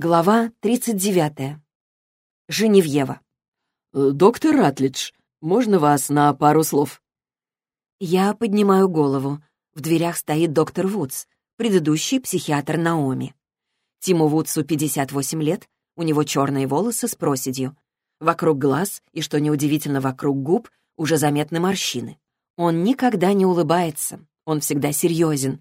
Глава 39. Женевьева. «Э, «Доктор Ратлидж, можно вас на пару слов?» Я поднимаю голову. В дверях стоит доктор Вудс, предыдущий психиатр Наоми. Тиму Вудсу 58 лет, у него черные волосы с проседью. Вокруг глаз, и, что неудивительно, вокруг губ, уже заметны морщины. Он никогда не улыбается, он всегда серьезен.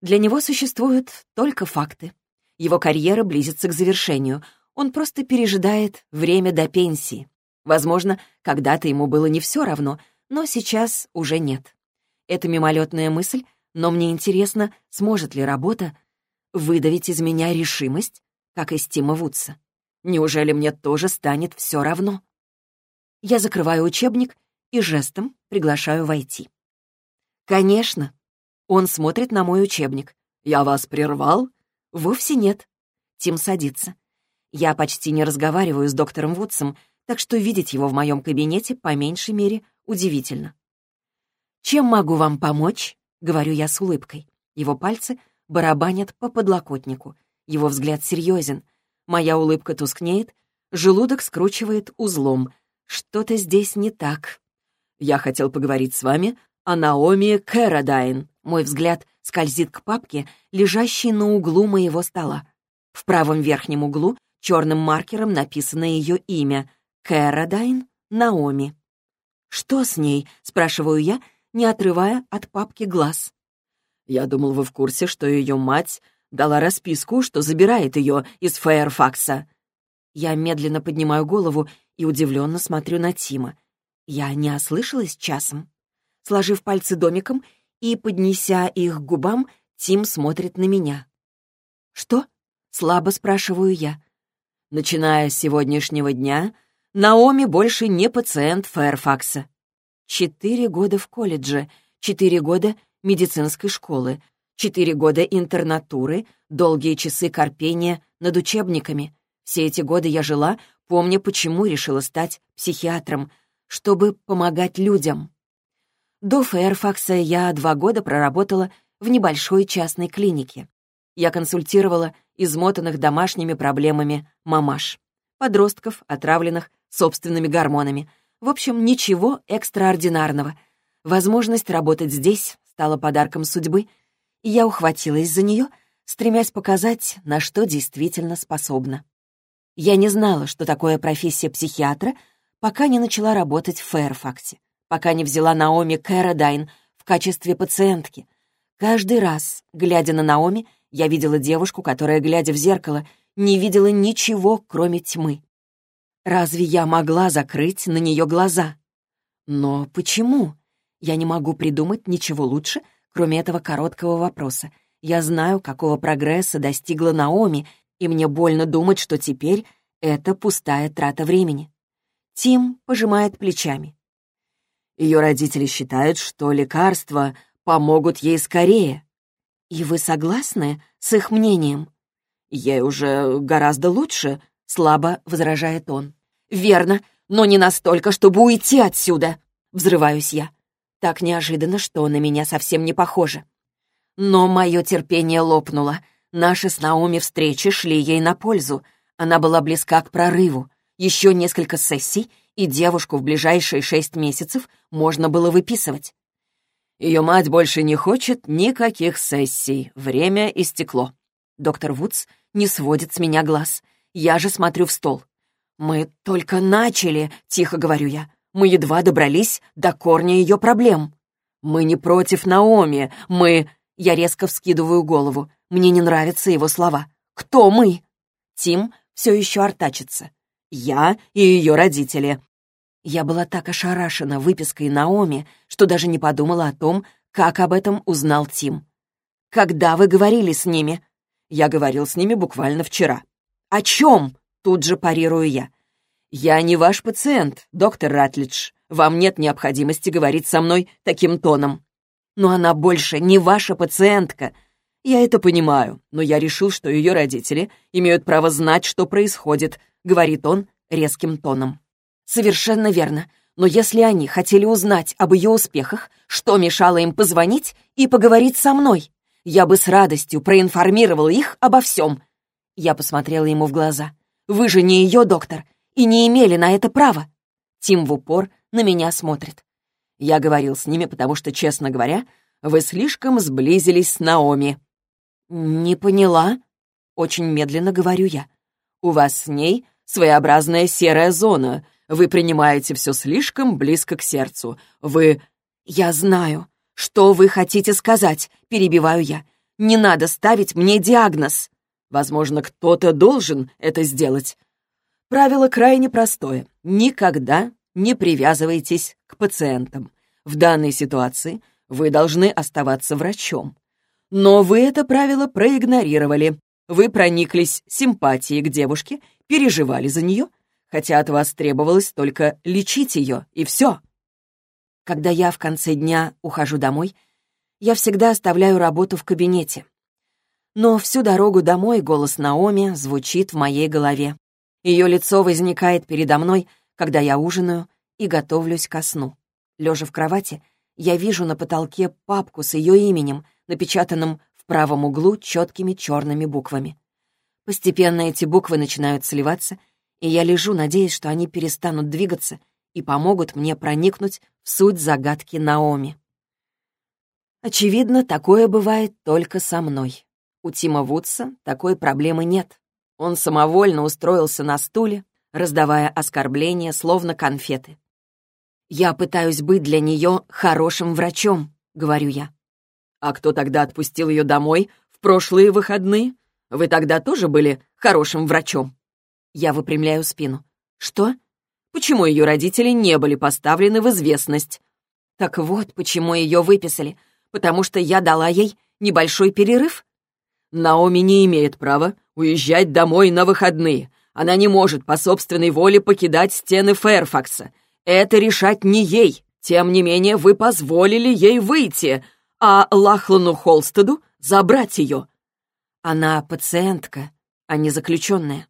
Для него существуют только факты. Его карьера близится к завершению. Он просто пережидает время до пенсии. Возможно, когда-то ему было не все равно, но сейчас уже нет. Это мимолетная мысль, но мне интересно, сможет ли работа выдавить из меня решимость, как из Тима Вудса. Неужели мне тоже станет все равно? Я закрываю учебник и жестом приглашаю войти. Конечно. Он смотрит на мой учебник. «Я вас прервал?» «Вовсе нет». Тим садится. Я почти не разговариваю с доктором Вудсом, так что видеть его в моем кабинете, по меньшей мере, удивительно. «Чем могу вам помочь?» — говорю я с улыбкой. Его пальцы барабанят по подлокотнику. Его взгляд серьезен. Моя улыбка тускнеет, желудок скручивает узлом. Что-то здесь не так. «Я хотел поговорить с вами о Наоми Кэродайн». Мой взгляд скользит к папке, лежащей на углу моего стола. В правом верхнем углу черным маркером написано ее имя — Кэродайн Наоми. «Что с ней?» — спрашиваю я, не отрывая от папки глаз. «Я думал, вы в курсе, что ее мать дала расписку, что забирает ее из Фэйрфакса». Я медленно поднимаю голову и удивленно смотрю на Тима. Я не ослышалась часом. Сложив пальцы домиком и, поднеся их к губам, Тим смотрит на меня. «Что?» — слабо спрашиваю я. «Начиная с сегодняшнего дня, Наоми больше не пациент Фэрфакса. Четыре года в колледже, четыре года медицинской школы, четыре года интернатуры, долгие часы корпения над учебниками. Все эти годы я жила, помня, почему решила стать психиатром, чтобы помогать людям. До Фэрфакса я два года проработала в небольшой частной клинике. Я консультировала измотанных домашними проблемами мамаш, подростков, отравленных собственными гормонами. В общем, ничего экстраординарного. Возможность работать здесь стала подарком судьбы, и я ухватилась за нее, стремясь показать, на что действительно способна. Я не знала, что такое профессия психиатра, пока не начала работать в Фэрфаксе пока не взяла Наоми Кэродайн в качестве пациентки. Каждый раз, глядя на Наоми, я видела девушку, которая, глядя в зеркало, не видела ничего, кроме тьмы. Разве я могла закрыть на нее глаза? Но почему? Я не могу придумать ничего лучше, кроме этого короткого вопроса. Я знаю, какого прогресса достигла Наоми, и мне больно думать, что теперь это пустая трата времени. Тим пожимает плечами. Ее родители считают, что лекарства помогут ей скорее. И вы согласны с их мнением? Ей уже гораздо лучше, слабо возражает он. Верно, но не настолько, чтобы уйти отсюда. Взрываюсь я. Так неожиданно, что на меня совсем не похоже. Но мое терпение лопнуло. Наши с Наоми встречи шли ей на пользу. Она была близка к прорыву. Еще несколько сессий, и девушку в ближайшие шесть месяцев можно было выписывать. Ее мать больше не хочет никаких сессий. Время истекло. Доктор Вудс не сводит с меня глаз. Я же смотрю в стол. «Мы только начали», — тихо говорю я. «Мы едва добрались до корня ее проблем». «Мы не против Наоми, мы...» Я резко вскидываю голову. Мне не нравятся его слова. «Кто мы?» Тим все еще артачится. «Я и ее родители. Я была так ошарашена выпиской Наоми, что даже не подумала о том, как об этом узнал Тим. «Когда вы говорили с ними?» «Я говорил с ними буквально вчера». «О чем?» — тут же парирую я. «Я не ваш пациент, доктор Ратлидж. Вам нет необходимости говорить со мной таким тоном». «Но она больше не ваша пациентка», «Я это понимаю, но я решил, что ее родители имеют право знать, что происходит», — говорит он резким тоном. «Совершенно верно. Но если они хотели узнать об ее успехах, что мешало им позвонить и поговорить со мной? Я бы с радостью проинформировал их обо всем. Я посмотрела ему в глаза. «Вы же не ее доктор и не имели на это права!» Тим в упор на меня смотрит. Я говорил с ними, потому что, честно говоря, вы слишком сблизились с Наоми. «Не поняла?» Очень медленно говорю я. «У вас с ней своеобразная серая зона. Вы принимаете все слишком близко к сердцу. Вы...» «Я знаю. Что вы хотите сказать?» — перебиваю я. «Не надо ставить мне диагноз». Возможно, кто-то должен это сделать. Правило крайне простое. Никогда не привязывайтесь к пациентам. В данной ситуации вы должны оставаться врачом. Но вы это правило проигнорировали. Вы прониклись симпатией к девушке, переживали за нее, хотя от вас требовалось только лечить ее, и все. Когда я в конце дня ухожу домой, я всегда оставляю работу в кабинете. Но всю дорогу домой голос Наоми звучит в моей голове. Ее лицо возникает передо мной, когда я ужинаю и готовлюсь ко сну. Лежа в кровати, я вижу на потолке папку с ее именем, напечатанным в правом углу четкими черными буквами. Постепенно эти буквы начинают сливаться, и я лежу, надеясь, что они перестанут двигаться и помогут мне проникнуть в суть загадки Наоми. Очевидно, такое бывает только со мной. У Тима Вудса такой проблемы нет. Он самовольно устроился на стуле, раздавая оскорбления, словно конфеты. «Я пытаюсь быть для нее хорошим врачом», — говорю я. «А кто тогда отпустил ее домой в прошлые выходные? Вы тогда тоже были хорошим врачом?» Я выпрямляю спину. «Что? Почему ее родители не были поставлены в известность?» «Так вот, почему ее выписали. Потому что я дала ей небольшой перерыв?» «Наоми не имеет права уезжать домой на выходные. Она не может по собственной воле покидать стены Фэрфакса. Это решать не ей. Тем не менее, вы позволили ей выйти, а Лахлану Холстеду забрать ее. Она пациентка, а не заключенная.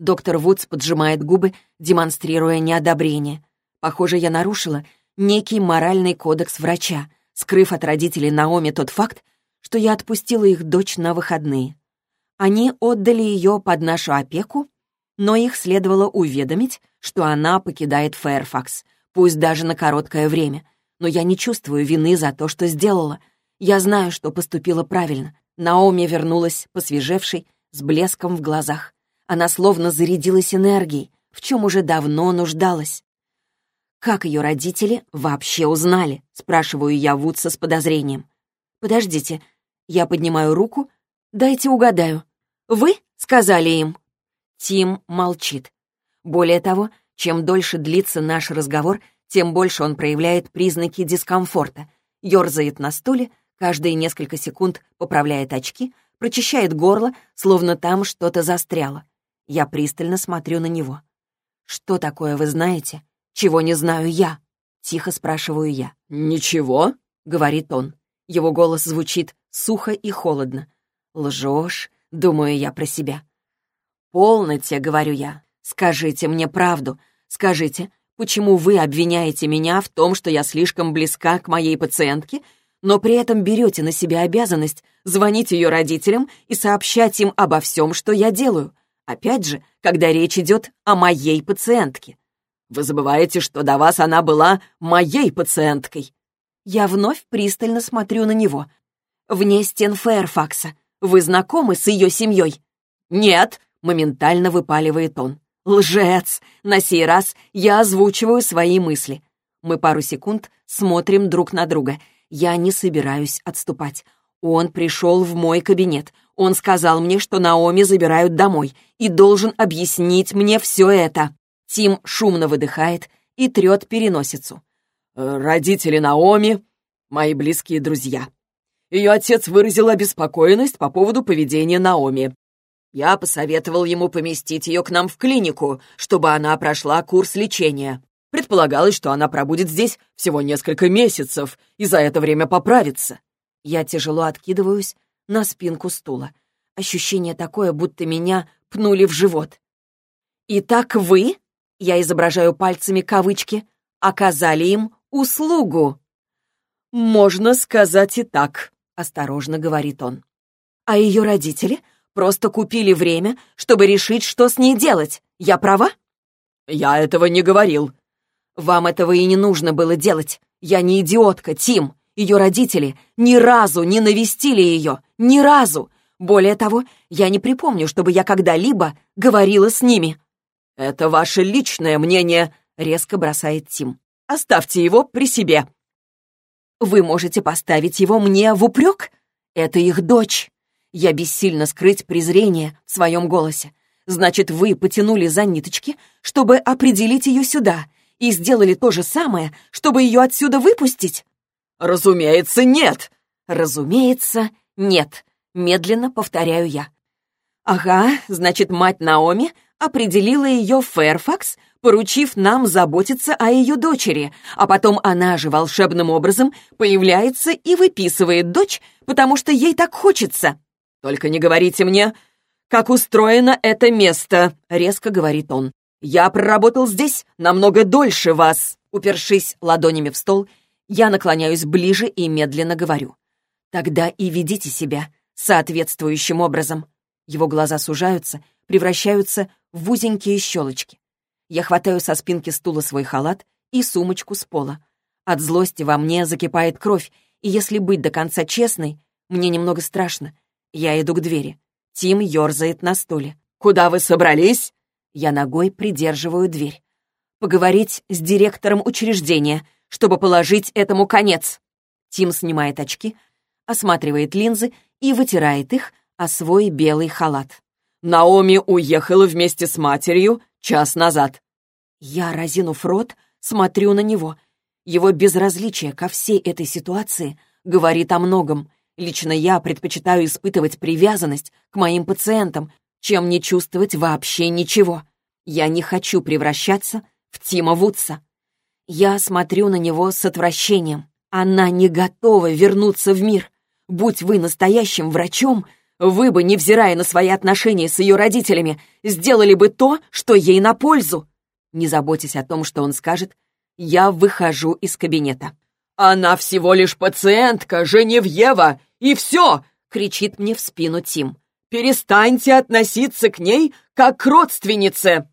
Доктор Вудс поджимает губы, демонстрируя неодобрение. Похоже, я нарушила некий моральный кодекс врача, скрыв от родителей Наоми тот факт, что я отпустила их дочь на выходные. Они отдали ее под нашу опеку, но их следовало уведомить, что она покидает Фэрфакс, пусть даже на короткое время. Но я не чувствую вины за то, что сделала. Я знаю, что поступила правильно. Наоми вернулась, посвежевшей, с блеском в глазах. Она словно зарядилась энергией, в чем уже давно нуждалась. «Как ее родители вообще узнали?» — спрашиваю я Вудса с подозрением. «Подождите». Я поднимаю руку. «Дайте угадаю. Вы сказали им?» Тим молчит. Более того, чем дольше длится наш разговор, тем больше он проявляет признаки дискомфорта. Ёрзает на стуле, каждые несколько секунд поправляет очки, прочищает горло, словно там что-то застряло. Я пристально смотрю на него. «Что такое вы знаете, чего не знаю я?» — тихо спрашиваю я. «Ничего?» — говорит он. Его голос звучит сухо и холодно. «Лжешь?» — думаю я про себя. «Полноте», — говорю я. «Скажите мне правду. Скажите, почему вы обвиняете меня в том, что я слишком близка к моей пациентке, но при этом берете на себя обязанность звонить ее родителям и сообщать им обо всем, что я делаю? Опять же, когда речь идет о моей пациентке. Вы забываете, что до вас она была моей пациенткой. Я вновь пристально смотрю на него. Вне стен Фэрфакса. Вы знакомы с ее семьей? Нет, моментально выпаливает он. «Лжец! На сей раз я озвучиваю свои мысли. Мы пару секунд смотрим друг на друга. Я не собираюсь отступать. Он пришел в мой кабинет. Он сказал мне, что Наоми забирают домой и должен объяснить мне все это. Тим шумно выдыхает и трет переносицу. «Родители Наоми — мои близкие друзья. Ее отец выразил обеспокоенность по поводу поведения Наоми. Я посоветовал ему поместить ее к нам в клинику, чтобы она прошла курс лечения. Предполагалось, что она пробудет здесь всего несколько месяцев и за это время поправится. Я тяжело откидываюсь на спинку стула. Ощущение такое, будто меня пнули в живот. «Итак вы, — я изображаю пальцами кавычки, — оказали им услугу». «Можно сказать и так», — осторожно говорит он. «А ее родители Просто купили время, чтобы решить, что с ней делать. Я права?» «Я этого не говорил». «Вам этого и не нужно было делать. Я не идиотка, Тим. Ее родители ни разу не навестили ее. Ни разу. Более того, я не припомню, чтобы я когда-либо говорила с ними». «Это ваше личное мнение», — резко бросает Тим. «Оставьте его при себе». «Вы можете поставить его мне в упрек? Это их дочь. Я бессильно скрыть презрение в своем голосе. Значит, вы потянули за ниточки, чтобы определить ее сюда, и сделали то же самое, чтобы ее отсюда выпустить? Разумеется, нет. Разумеется, нет. Медленно повторяю я. Ага, значит, мать Наоми определила ее в Фэрфакс, поручив нам заботиться о ее дочери, а потом она же волшебным образом появляется и выписывает дочь, потому что ей так хочется. «Только не говорите мне, как устроено это место», — резко говорит он. «Я проработал здесь намного дольше вас». Упершись ладонями в стол, я наклоняюсь ближе и медленно говорю. «Тогда и ведите себя соответствующим образом». Его глаза сужаются, превращаются в узенькие щелочки. Я хватаю со спинки стула свой халат и сумочку с пола. От злости во мне закипает кровь, и если быть до конца честной, мне немного страшно. Я иду к двери. Тим ерзает на стуле. «Куда вы собрались?» Я ногой придерживаю дверь. «Поговорить с директором учреждения, чтобы положить этому конец». Тим снимает очки, осматривает линзы и вытирает их о свой белый халат. «Наоми уехала вместе с матерью час назад». Я, разинув рот, смотрю на него. Его безразличие ко всей этой ситуации говорит о многом. Лично я предпочитаю испытывать привязанность к моим пациентам, чем не чувствовать вообще ничего. Я не хочу превращаться в Тима Вудса. Я смотрю на него с отвращением. Она не готова вернуться в мир. Будь вы настоящим врачом, вы бы, невзирая на свои отношения с ее родителями, сделали бы то, что ей на пользу. Не заботьтесь о том, что он скажет, я выхожу из кабинета. «Она всего лишь пациентка, Женевьева, и все!» — кричит мне в спину Тим. «Перестаньте относиться к ней как к родственнице!»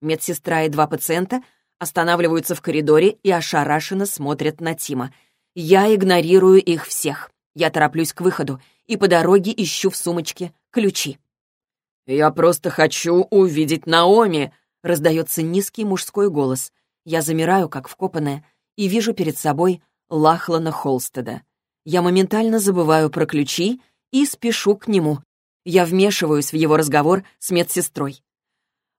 Медсестра и два пациента останавливаются в коридоре и ошарашенно смотрят на Тима. Я игнорирую их всех. Я тороплюсь к выходу и по дороге ищу в сумочке ключи. «Я просто хочу увидеть Наоми!» — раздается низкий мужской голос. Я замираю, как вкопанная, и вижу перед собой Лахлана Холстеда. Я моментально забываю про ключи и спешу к нему. Я вмешиваюсь в его разговор с медсестрой.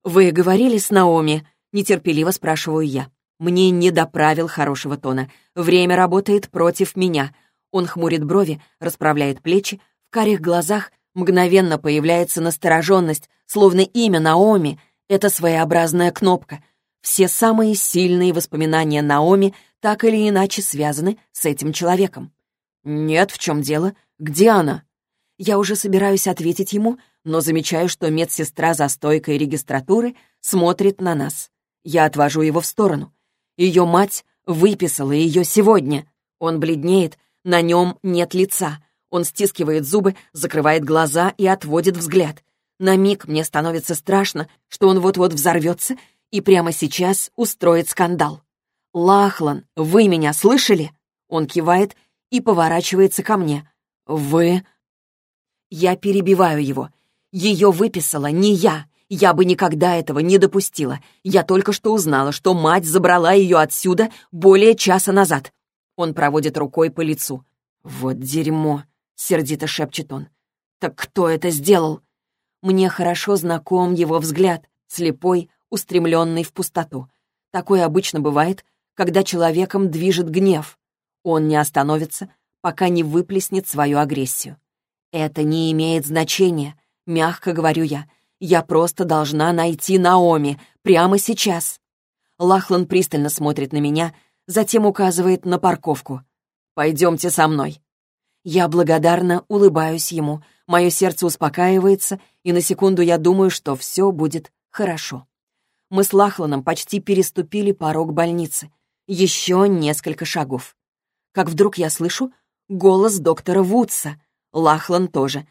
«Вы говорили с Наоми?» — нетерпеливо спрашиваю я. Мне не доправил хорошего тона. Время работает против меня. Он хмурит брови, расправляет плечи. В карих глазах мгновенно появляется настороженность, словно имя Наоми — это своеобразная кнопка. Все самые сильные воспоминания Наоми так или иначе связаны с этим человеком. «Нет, в чем дело? Где она?» Я уже собираюсь ответить ему, но замечаю, что медсестра за стойкой регистратуры смотрит на нас. Я отвожу его в сторону. Ее мать выписала ее сегодня. Он бледнеет, на нем нет лица. Он стискивает зубы, закрывает глаза и отводит взгляд. На миг мне становится страшно, что он вот-вот взорвется и прямо сейчас устроит скандал. «Лахлан, вы меня слышали?» Он кивает и поворачивается ко мне. «Вы...» Я перебиваю его. Ее выписала не я. Я бы никогда этого не допустила. Я только что узнала, что мать забрала ее отсюда более часа назад. Он проводит рукой по лицу. «Вот дерьмо!» — сердито шепчет он. «Так кто это сделал?» Мне хорошо знаком его взгляд, слепой, устремленный в пустоту. Такое обычно бывает, когда человеком движет гнев. Он не остановится, пока не выплеснет свою агрессию. Это не имеет значения, мягко говорю я. Я просто должна найти Наоми прямо сейчас. Лахлан пристально смотрит на меня, затем указывает на парковку. «Пойдемте со мной». Я благодарно улыбаюсь ему, мое сердце успокаивается, и на секунду я думаю, что все будет хорошо. Мы с Лахланом почти переступили порог больницы. Еще несколько шагов. Как вдруг я слышу голос доктора Вудса. Лахлан тоже.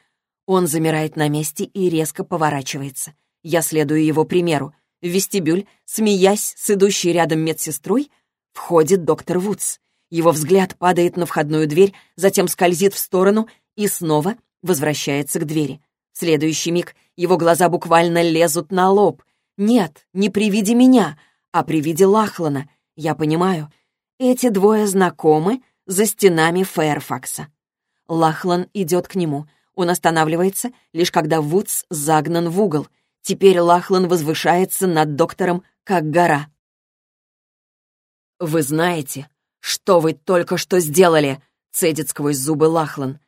Он замирает на месте и резко поворачивается. Я следую его примеру. В вестибюль, смеясь с идущей рядом медсестрой, входит доктор Вудс. Его взгляд падает на входную дверь, затем скользит в сторону и снова возвращается к двери. В следующий миг его глаза буквально лезут на лоб. Нет, не при виде меня, а при виде Лахлана. Я понимаю, эти двое знакомы за стенами Фэрфакса. Лахлан идет к нему. Он останавливается, лишь когда Вудс загнан в угол. Теперь Лахлан возвышается над доктором, как гора. «Вы знаете, что вы только что сделали?» — цедит сквозь зубы Лахлан.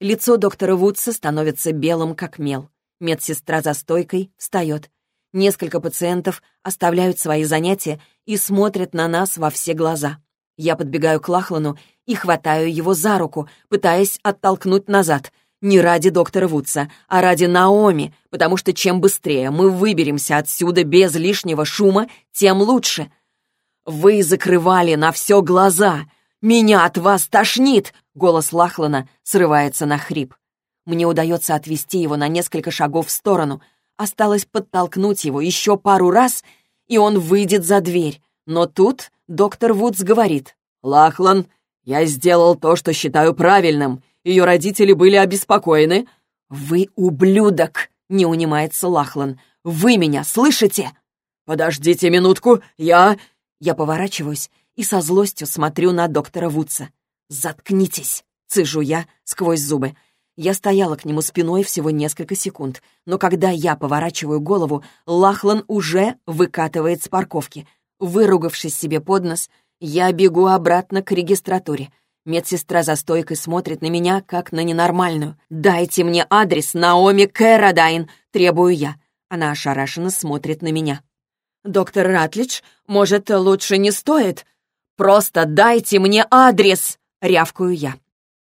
Лицо доктора Вудса становится белым, как мел. Медсестра за стойкой встает. Несколько пациентов оставляют свои занятия и смотрят на нас во все глаза. Я подбегаю к Лахлану и хватаю его за руку, пытаясь оттолкнуть назад. Не ради доктора Вудса, а ради Наоми, потому что чем быстрее мы выберемся отсюда без лишнего шума, тем лучше. «Вы закрывали на все глаза! Меня от вас тошнит!» Голос Лахлана срывается на хрип. Мне удается отвести его на несколько шагов в сторону. Осталось подтолкнуть его еще пару раз, и он выйдет за дверь. Но тут доктор Вудс говорит. «Лахлан, я сделал то, что считаю правильным. Ее родители были обеспокоены». «Вы ублюдок!» — не унимается Лахлан. «Вы меня слышите?» «Подождите минутку, я...» Я поворачиваюсь и со злостью смотрю на доктора Вудса. «Заткнитесь!» — цежу я сквозь зубы. Я стояла к нему спиной всего несколько секунд, но когда я поворачиваю голову, Лахлан уже выкатывает с парковки. Выругавшись себе под нос, я бегу обратно к регистратуре. Медсестра за стойкой смотрит на меня, как на ненормальную. «Дайте мне адрес Наоми Кэродайн!» — требую я. Она ошарашенно смотрит на меня. «Доктор Ратлидж, может, лучше не стоит?» «Просто дайте мне адрес!» — рявкаю я.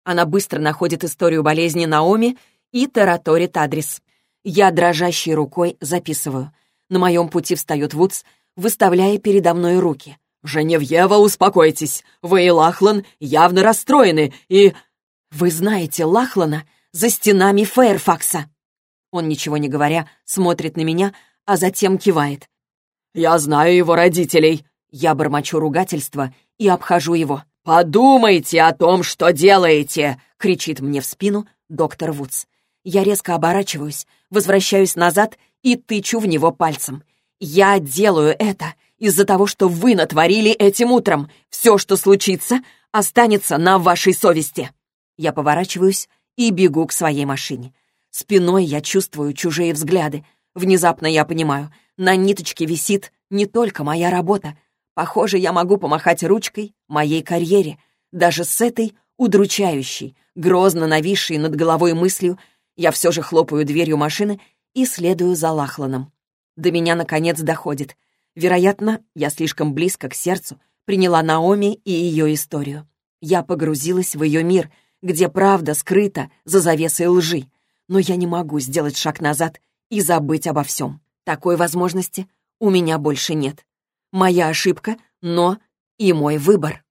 Она быстро находит историю болезни Наоми и тараторит адрес. Я дрожащей рукой записываю. На моем пути встает Вудс, выставляя передо мной руки. «Женевьева, успокойтесь! Вы и Лахлан явно расстроены, и...» «Вы знаете Лахлана за стенами Фэрфакса!» Он, ничего не говоря, смотрит на меня, а затем кивает. «Я знаю его родителей!» Я бормочу ругательство и обхожу его. «Подумайте о том, что делаете!» — кричит мне в спину доктор Вудс. Я резко оборачиваюсь, возвращаюсь назад и тычу в него пальцем. «Я делаю это из-за того, что вы натворили этим утром. Все, что случится, останется на вашей совести». Я поворачиваюсь и бегу к своей машине. Спиной я чувствую чужие взгляды. Внезапно я понимаю, на ниточке висит не только моя работа. Похоже, я могу помахать ручкой моей карьере. Даже с этой удручающей, грозно нависшей над головой мыслью, я все же хлопаю дверью машины и следую за Лахланом. До меня, наконец, доходит. Вероятно, я слишком близко к сердцу приняла Наоми и ее историю. Я погрузилась в ее мир, где правда скрыта за завесой лжи. Но я не могу сделать шаг назад и забыть обо всем. Такой возможности у меня больше нет. Моя ошибка, но и мой выбор.